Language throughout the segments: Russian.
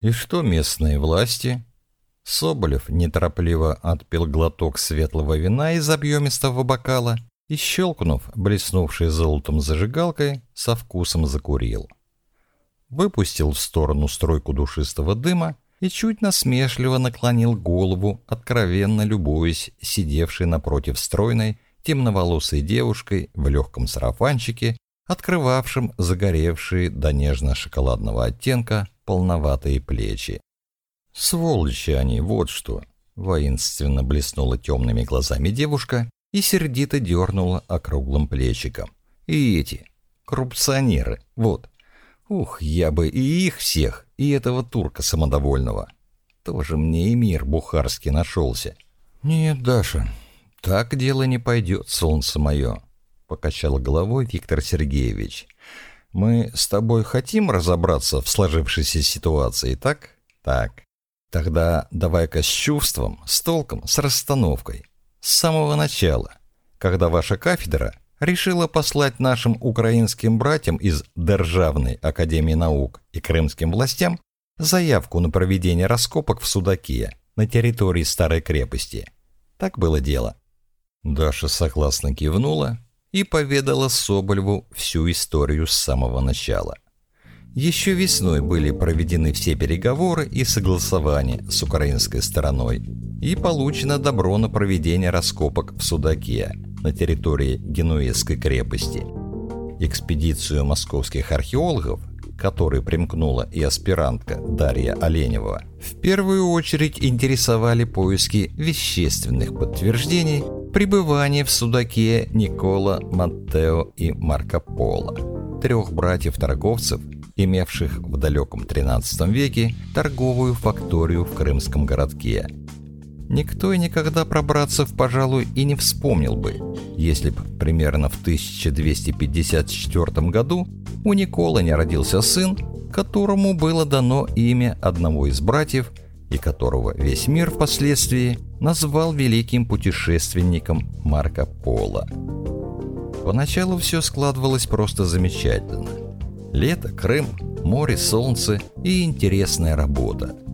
И что местные власти? Соболев неторопливо отпил глоток светлого вина из объемистого бокала и, щелкнув, блеснувшей золотом зажигалкой, со вкусом закурил. Выпустил в сторону стройку душистого дыма и чуть насмешливо наклонил голову, откровенно любуясь сидевшей напротив стройной, темноволосой девушкой в легком сарафанчике, открывавшим загоревшие до нежно-шоколадного оттенка полноватые плечи. «Сволочи они, вот что!» — воинственно блеснула темными глазами девушка и сердито дернула округлым плечиком. «И эти, коррупционеры, вот, Ух, я бы и их всех, и этого турка самодовольного. Тоже мне и мир бухарский нашелся. Нет, Даша, так дело не пойдет, солнце мое, покачал головой Виктор Сергеевич. Мы с тобой хотим разобраться в сложившейся ситуации, так? Так. Тогда давай-ка с чувством, с толком, с расстановкой. С самого начала, когда ваша кафедра решила послать нашим украинским братьям из Державной академии наук и крымским властям заявку на проведение раскопок в Судаке на территории старой крепости. Так было дело. Даша согласно кивнула и поведала Соболеву всю историю с самого начала. Еще весной были проведены все переговоры и согласования с украинской стороной, и получено добро на проведение раскопок в Судаке – на территории Генуэзской крепости. Экспедицию московских археологов, которой примкнула и аспирантка Дарья Оленева, в первую очередь интересовали поиски вещественных подтверждений пребывания в Судаке Никола, Маттео и Марко Поло, трех братьев-торговцев, имевших в далеком XIII веке торговую факторию в крымском городке – никто и никогда пробраться в, пожалуй, и не вспомнил бы, если бы примерно в 1254 году у Никола не родился сын, которому было дано имя одного из братьев и которого весь мир впоследствии назвал великим путешественником Марко Поло. Поначалу все складывалось просто замечательно. Лето, Крым, море, солнце и интересная работа –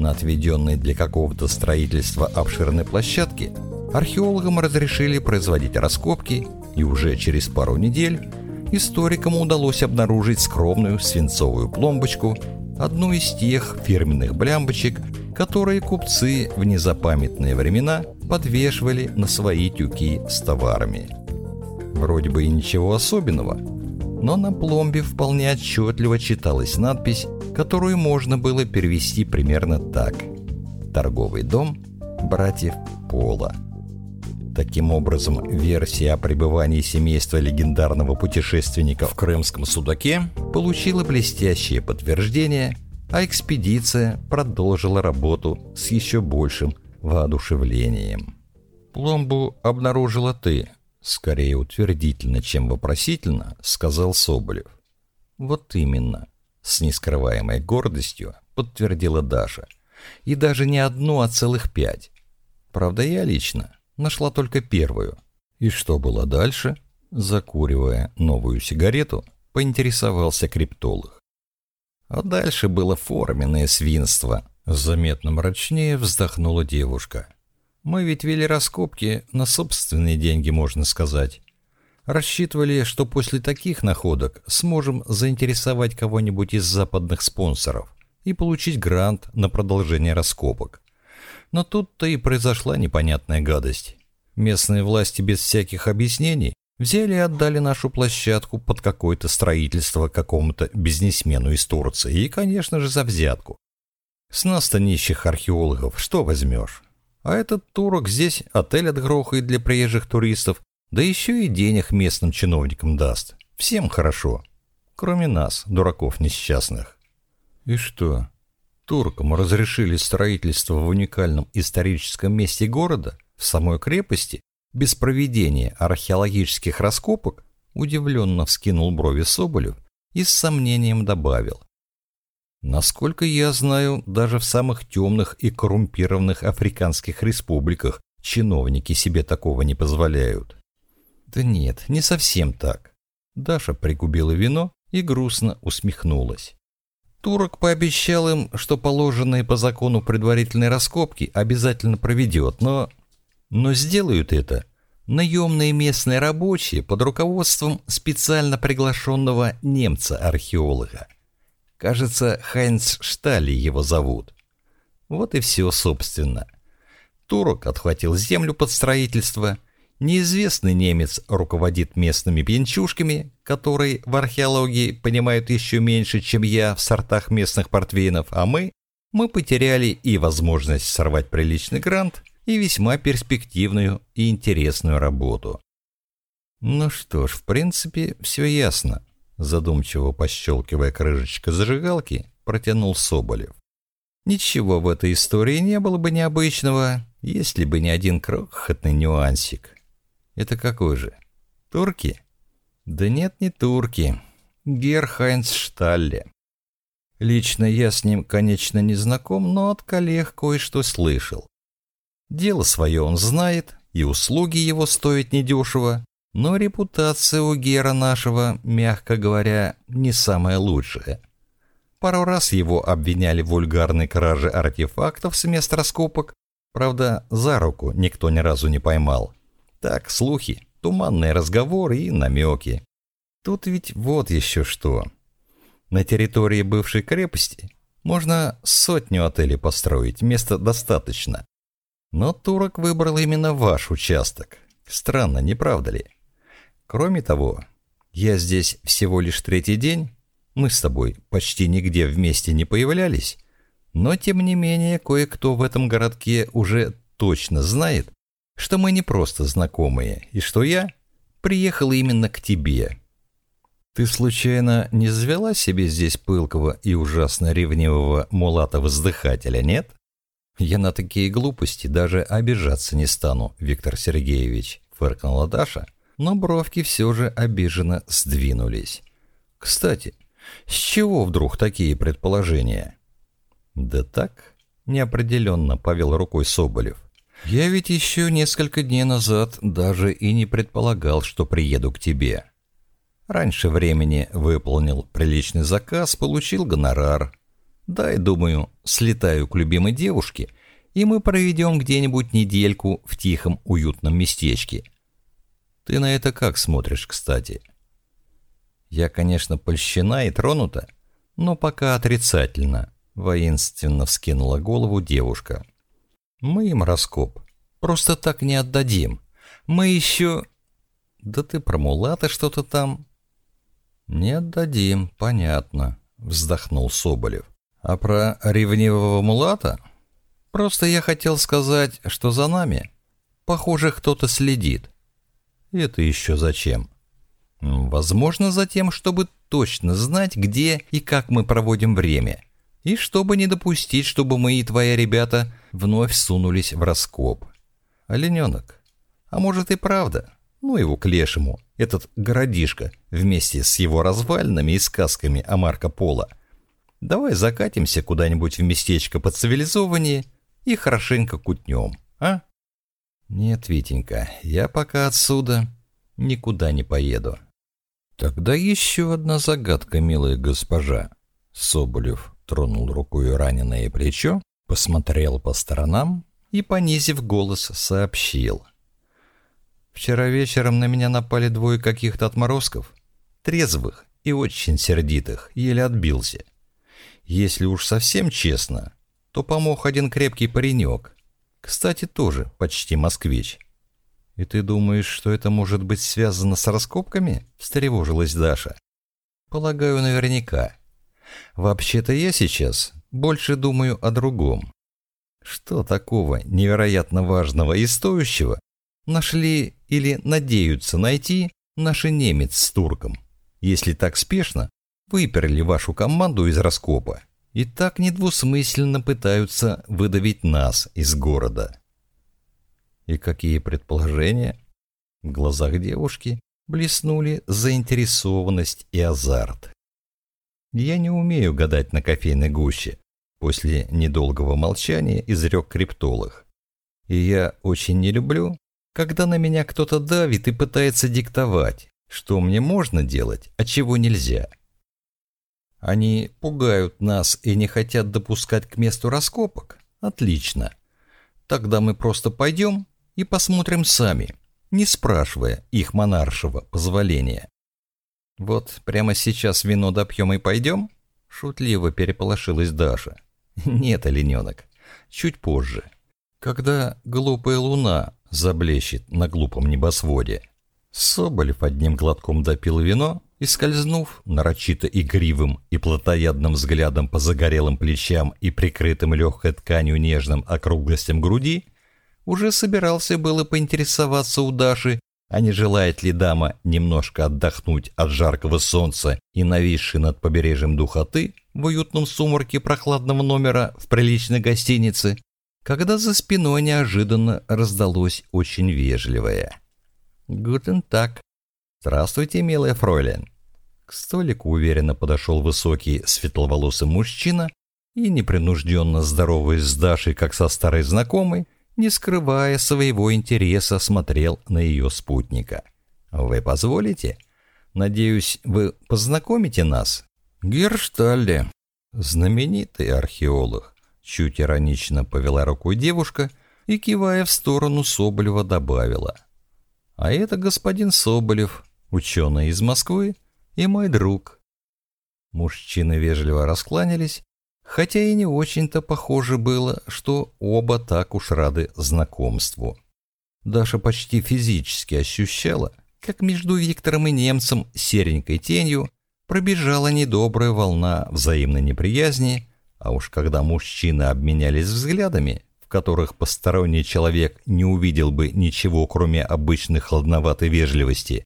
на отведенной для какого-то строительства обширной площадке археологам разрешили производить раскопки, и уже через пару недель историкам удалось обнаружить скромную свинцовую пломбочку, одну из тех фирменных блямбочек, которые купцы в незапамятные времена подвешивали на свои тюки с товарами. Вроде бы и ничего особенного, но на пломбе вполне отчетливо читалась надпись которую можно было перевести примерно так. Торговый дом братьев Пола. Таким образом, версия о пребывании семейства легендарного путешественника в Крымском Судаке получила блестящее подтверждение, а экспедиция продолжила работу с еще большим воодушевлением. «Пломбу обнаружила ты», — скорее утвердительно, чем вопросительно, — сказал Соболев. «Вот именно. С нескрываемой гордостью подтвердила Даша. И даже не одну, а целых пять. Правда, я лично нашла только первую. И что было дальше? Закуривая новую сигарету, поинтересовался криптолог. А дальше было форменное свинство. Заметно мрачнее вздохнула девушка. Мы ведь вели раскопки на собственные деньги, можно сказать. Рассчитывали, что после таких находок сможем заинтересовать кого-нибудь из западных спонсоров и получить грант на продолжение раскопок. Но тут-то и произошла непонятная гадость. Местные власти без всяких объяснений взяли и отдали нашу площадку под какое-то строительство какому-то бизнесмену из Турции и, конечно же, за взятку. С нас-то нищих археологов что возьмешь? А этот турок здесь отель отгрохает для приезжих туристов да еще и денег местным чиновникам даст. Всем хорошо. Кроме нас, дураков несчастных. И что, туркам разрешили строительство в уникальном историческом месте города, в самой крепости, без проведения археологических раскопок? Удивленно вскинул брови Соболев и с сомнением добавил. Насколько я знаю, даже в самых темных и коррумпированных африканских республиках чиновники себе такого не позволяют. Да нет, не совсем так. Даша пригубила вино и грустно усмехнулась. Турок пообещал им, что положенные по закону предварительные раскопки обязательно проведет, но... Но сделают это наемные местные рабочие под руководством специально приглашенного немца-археолога. Кажется, Хайнц Штали его зовут. Вот и все, собственно. Турок отхватил землю под строительство. Неизвестный немец руководит местными пьянчушками, которые в археологии понимают еще меньше, чем я в сортах местных портвейнов, а мы, мы потеряли и возможность сорвать приличный грант, и весьма перспективную и интересную работу. Ну что ж, в принципе, все ясно. Задумчиво пощелкивая крышечкой зажигалки, протянул Соболев. Ничего в этой истории не было бы необычного, если бы не один крохотный нюансик. Это какой же? Турки? Да нет, не турки. Герхайнц Шталле. Лично я с ним, конечно, не знаком, но от коллег кое-что слышал. Дело свое он знает, и услуги его стоят недешево, но репутация у Гера нашего, мягко говоря, не самая лучшая. Пару раз его обвиняли в вульгарной краже артефактов с мест раскопок, правда, за руку никто ни разу не поймал. Так, слухи, туманные разговоры и намеки. Тут ведь вот еще что. На территории бывшей крепости можно сотню отелей построить, места достаточно. Но турок выбрал именно ваш участок. Странно, не правда ли? Кроме того, я здесь всего лишь третий день, мы с тобой почти нигде вместе не появлялись, но тем не менее кое-кто в этом городке уже точно знает, что мы не просто знакомые, и что я приехал именно к тебе. Ты случайно не завела себе здесь пылкого и ужасно ревнивого мулата-воздыхателя, нет? «Я на такие глупости даже обижаться не стану, Виктор Сергеевич», — фыркнула Даша, но бровки все же обиженно сдвинулись. «Кстати, с чего вдруг такие предположения?» «Да так», — неопределенно повел рукой Соболев. «Я ведь еще несколько дней назад даже и не предполагал, что приеду к тебе. Раньше времени выполнил приличный заказ, получил гонорар, Дай, думаю, слетаю к любимой девушке, и мы проведем где-нибудь недельку в тихом, уютном местечке. Ты на это как смотришь, кстати? Я, конечно, польщена и тронута, но пока отрицательно, воинственно вскинула голову девушка. Мы им раскоп. Просто так не отдадим. Мы еще... Да ты про мулата что-то там... Не отдадим, понятно, вздохнул Соболев. А про ревнивого мулата? Просто я хотел сказать, что за нами, похоже, кто-то следит. Это еще зачем? Возможно, за тем, чтобы точно знать, где и как мы проводим время. И чтобы не допустить, чтобы мы и твои ребята вновь сунулись в раскоп. Олененок, а может и правда? Ну его к лешему, этот городишко, вместе с его развалинами и сказками о Марко Поло – Давай закатимся куда-нибудь в местечко поцивилизованнее и хорошенько кутнем, а? Нет, Витенька, я пока отсюда никуда не поеду. Тогда еще одна загадка, милая госпожа. Соболев тронул рукой раненое плечо, посмотрел по сторонам и, понизив голос, сообщил. Вчера вечером на меня напали двое каких-то отморозков, трезвых и очень сердитых, еле отбился. Если уж совсем честно, то помог один крепкий паренек. Кстати, тоже почти москвич. «И ты думаешь, что это может быть связано с раскопками?» – встревожилась Даша. «Полагаю, наверняка. Вообще-то я сейчас больше думаю о другом. Что такого невероятно важного и стоящего нашли или надеются найти наши немец с турком, если так спешно выперли вашу команду из раскопа и так недвусмысленно пытаются выдавить нас из города. И какие предположения? В глазах девушки блеснули заинтересованность и азарт. Я не умею гадать на кофейной гуще. После недолгого молчания изрек криптолог. И я очень не люблю, когда на меня кто-то давит и пытается диктовать, что мне можно делать, а чего нельзя. Они пугают нас и не хотят допускать к месту раскопок? Отлично. Тогда мы просто пойдем и посмотрим сами, не спрашивая их монаршего позволения. Вот прямо сейчас вино допьем и пойдем? Шутливо переполошилась Даша. Нет, олененок, чуть позже. Когда глупая луна заблещет на глупом небосводе. Соболев одним глотком допил вино и, скользнув нарочито игривым и плотоядным взглядом по загорелым плечам и прикрытым легкой тканью нежным округлостям груди, уже собирался было поинтересоваться у Даши, а не желает ли дама немножко отдохнуть от жаркого солнца и нависшей над побережьем духоты в уютном сумраке прохладного номера в приличной гостинице, когда за спиной неожиданно раздалось очень вежливое. «Гутен так. Здравствуйте, милая фройлен». К столику уверенно подошел высокий светловолосый мужчина и, непринужденно здороваясь с Дашей, как со старой знакомой, не скрывая своего интереса, смотрел на ее спутника. «Вы позволите? Надеюсь, вы познакомите нас?» «Гершталле, знаменитый археолог», чуть иронично повела рукой девушка и, кивая в сторону Соболева, добавила. «А это господин Соболев, ученый из Москвы и мой друг». Мужчины вежливо раскланялись хотя и не очень-то похоже было, что оба так уж рады знакомству. Даша почти физически ощущала, как между Виктором и немцем серенькой тенью пробежала недобрая волна взаимной неприязни, а уж когда мужчины обменялись взглядами, в которых посторонний человек не увидел бы ничего, кроме обычной холодноватой вежливости,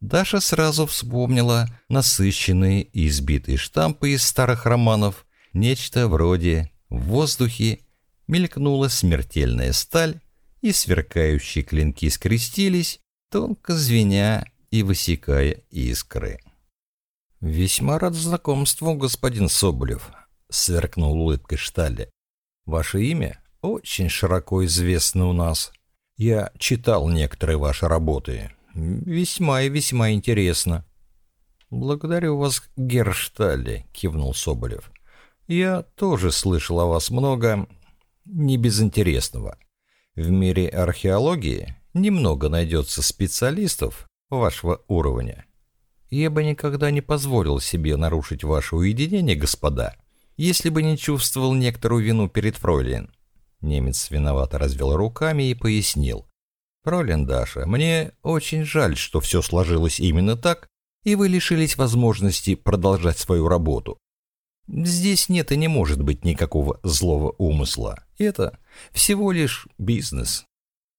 Даша сразу вспомнила насыщенные и избитые штампы из старых романов Нечто вроде «в воздухе» мелькнула смертельная сталь, и сверкающие клинки скрестились, тонко звеня и высекая искры. «Весьма рад знакомству, господин Соболев», — сверкнул улыбкой Шталли. «Ваше имя очень широко известно у нас. Я читал некоторые ваши работы. Весьма и весьма интересно». «Благодарю вас, Гершталли», — кивнул Соболев. Я тоже слышал о вас много не безинтересного. В мире археологии немного найдется специалистов вашего уровня. Я бы никогда не позволил себе нарушить ваше уединение, господа, если бы не чувствовал некоторую вину перед Фройлен. Немец виновато развел руками и пояснил. «Фройлен Даша, мне очень жаль, что все сложилось именно так, и вы лишились возможности продолжать свою работу. Здесь нет и не может быть никакого злого умысла. Это всего лишь бизнес.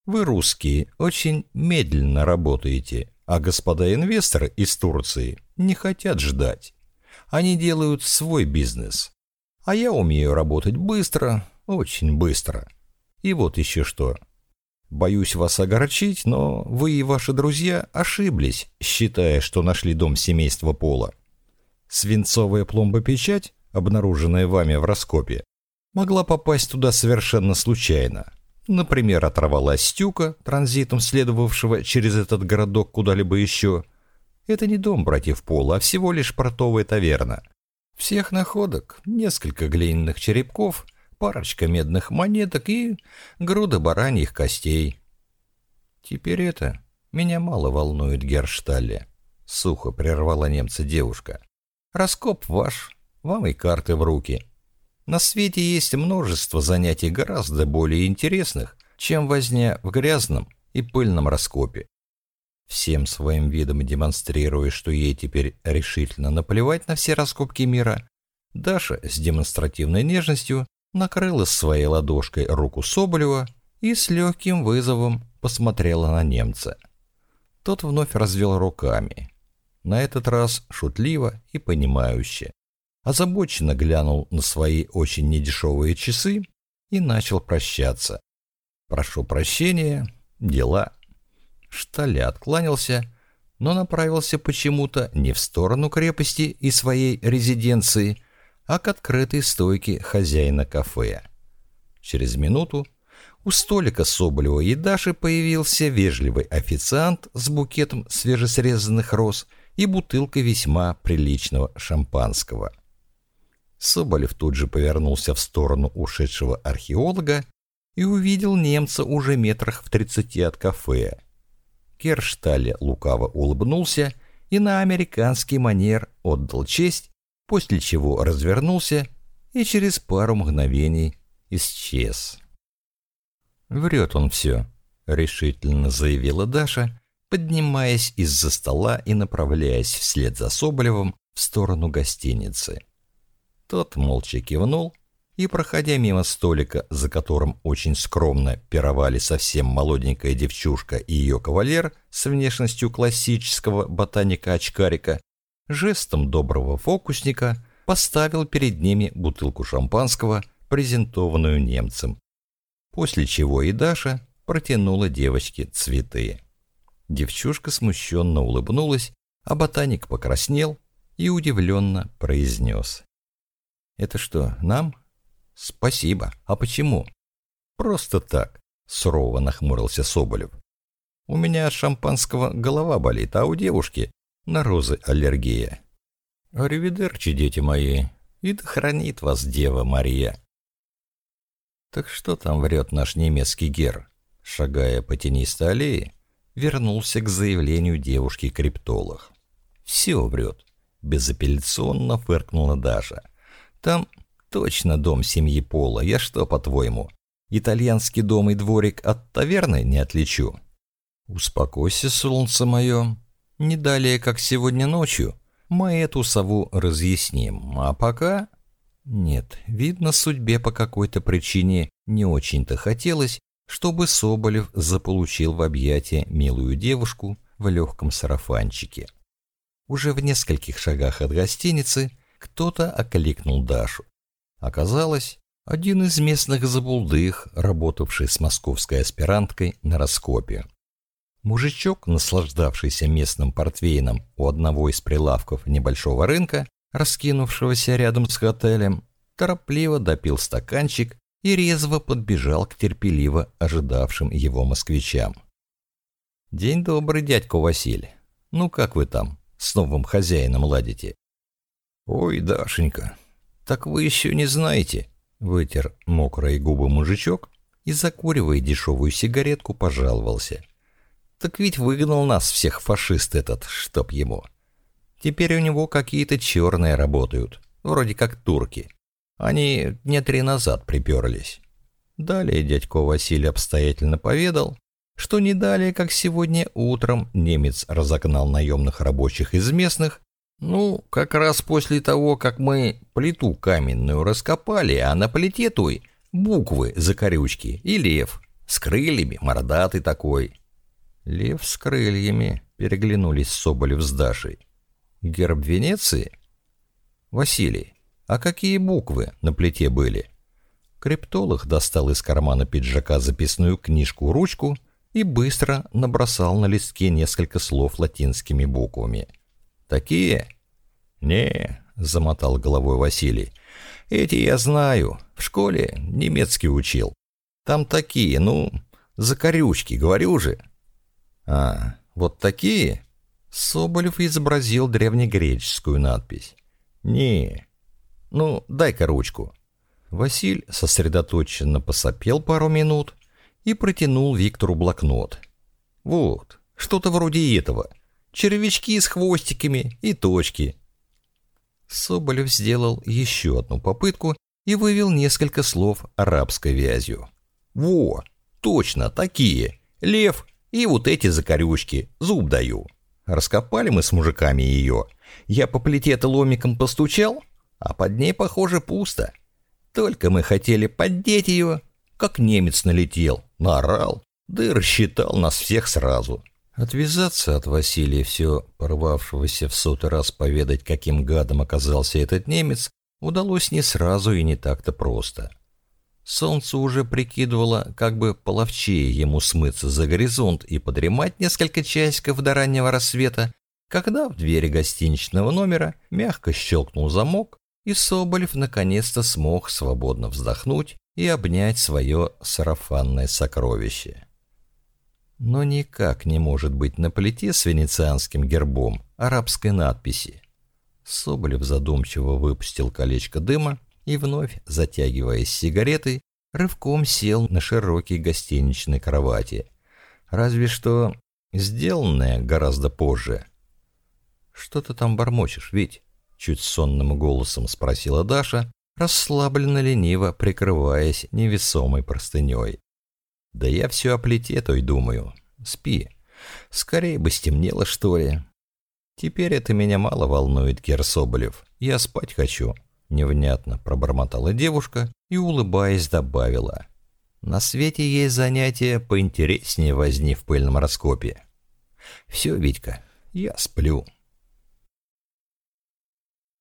Вы, русские, очень медленно работаете, а господа инвесторы из Турции не хотят ждать. Они делают свой бизнес. А я умею работать быстро, очень быстро. И вот еще что. Боюсь вас огорчить, но вы и ваши друзья ошиблись, считая, что нашли дом семейства Пола. Свинцовая пломба-печать обнаруженная вами в раскопе, могла попасть туда совершенно случайно. Например, оторвалась стюка, транзитом следовавшего через этот городок куда-либо еще. Это не дом братьев Пола, а всего лишь портовая таверна. Всех находок, несколько глиняных черепков, парочка медных монеток и груда бараньих костей. Теперь это меня мало волнует, Гершталле. Сухо прервала немца девушка. Раскоп ваш, вам и карты в руки. На свете есть множество занятий гораздо более интересных, чем возня в грязном и пыльном раскопе. Всем своим видом демонстрируя, что ей теперь решительно наплевать на все раскопки мира, Даша с демонстративной нежностью накрыла своей ладошкой руку Соболева и с легким вызовом посмотрела на немца. Тот вновь развел руками. На этот раз шутливо и понимающе озабоченно глянул на свои очень недешевые часы и начал прощаться. «Прошу прощения, дела». Штале откланялся, но направился почему-то не в сторону крепости и своей резиденции, а к открытой стойке хозяина кафе. Через минуту у столика Соболева и Даши появился вежливый официант с букетом свежесрезанных роз и бутылкой весьма приличного шампанского – Соболев тут же повернулся в сторону ушедшего археолога и увидел немца уже метрах в тридцати от кафе. Керштале лукаво улыбнулся и на американский манер отдал честь, после чего развернулся и через пару мгновений исчез. «Врет он все», — решительно заявила Даша, поднимаясь из-за стола и направляясь вслед за Соболевым в сторону гостиницы. Тот молча кивнул и, проходя мимо столика, за которым очень скромно пировали совсем молоденькая девчушка и ее кавалер с внешностью классического ботаника-очкарика, жестом доброго фокусника поставил перед ними бутылку шампанского, презентованную немцем, после чего и Даша протянула девочке цветы. Девчушка смущенно улыбнулась, а ботаник покраснел и удивленно произнес. «Это что, нам?» «Спасибо. А почему?» «Просто так», — сурово нахмурился Соболев. «У меня от шампанского голова болит, а у девушки на розы аллергия». «Аривидерчи, дети мои, и да хранит вас Дева Мария». «Так что там врет наш немецкий гер?» Шагая по тенистой аллее, вернулся к заявлению девушки-криптолог. «Все врет», — безапелляционно фыркнула Даша. «Там точно дом семьи Пола. Я что, по-твоему, итальянский дом и дворик от таверны не отличу?» «Успокойся, солнце мое. Не далее, как сегодня ночью, мы эту сову разъясним. А пока...» Нет, видно, судьбе по какой-то причине не очень-то хотелось, чтобы Соболев заполучил в объятия милую девушку в легком сарафанчике. Уже в нескольких шагах от гостиницы кто-то окликнул Дашу. Оказалось, один из местных забулдых, работавший с московской аспиранткой на раскопе. Мужичок, наслаждавшийся местным портвейном у одного из прилавков небольшого рынка, раскинувшегося рядом с отелем, торопливо допил стаканчик и резво подбежал к терпеливо ожидавшим его москвичам. «День добрый, дядька Василий. Ну как вы там, с новым хозяином ладите?» «Ой, Дашенька, так вы еще не знаете», — вытер мокрые губы мужичок и, закуривая дешевую сигаретку, пожаловался. «Так ведь выгнал нас всех фашист этот, чтоб ему. Теперь у него какие-то черные работают, вроде как турки. Они дня три назад приперлись. Далее дядько Василий обстоятельно поведал, что не далее, как сегодня утром, немец разогнал наемных рабочих из местных, ну, как раз после того, как мы плиту каменную раскопали, а на плите той буквы закорючки и лев с крыльями, мордатый такой. Лев с крыльями, переглянулись Соболев с Дашей. Герб Венеции? Василий, а какие буквы на плите были? Криптолог достал из кармана пиджака записную книжку-ручку и быстро набросал на листке несколько слов латинскими буквами. «Такие?» «Не», — замотал головой Василий. «Эти я знаю. В школе немецкий учил. Там такие, ну, закорючки, говорю же». «А, вот такие?» Соболев изобразил древнегреческую надпись. «Не, ну, дай-ка ручку». Василь сосредоточенно посопел пару минут и протянул Виктору блокнот. «Вот, что-то вроде этого. Червячки с хвостиками и точки». Соболев сделал еще одну попытку и вывел несколько слов арабской вязью. «Во, точно, такие. Лев и вот эти закорючки. Зуб даю. Раскопали мы с мужиками ее. Я по плите-то ломиком постучал, а под ней, похоже, пусто. Только мы хотели поддеть ее, как немец налетел, наорал, да и рассчитал нас всех сразу. Отвязаться от Василия, все порвавшегося в сотый раз поведать, каким гадом оказался этот немец, удалось не сразу и не так-то просто. Солнце уже прикидывало, как бы половчее ему смыться за горизонт и подремать несколько часиков до раннего рассвета, когда в двери гостиничного номера мягко щелкнул замок, и Соболев наконец-то смог свободно вздохнуть и обнять свое сарафанное сокровище. Но никак не может быть на плите с венецианским гербом арабской надписи. Соболев задумчиво выпустил колечко дыма и, вновь затягиваясь сигаретой, рывком сел на широкой гостиничной кровати. Разве что сделанное гораздо позже. «Что ты там бормочешь, ведь?» — чуть сонным голосом спросила Даша, расслабленно-лениво прикрываясь невесомой простыней. «Да я все о плите той думаю. Спи. Скорее бы стемнело, что ли. Теперь это меня мало волнует, Гер Соболев. Я спать хочу». Невнятно пробормотала девушка и, улыбаясь, добавила. «На свете есть занятия поинтереснее возни в пыльном раскопе. Все, Витька, я сплю».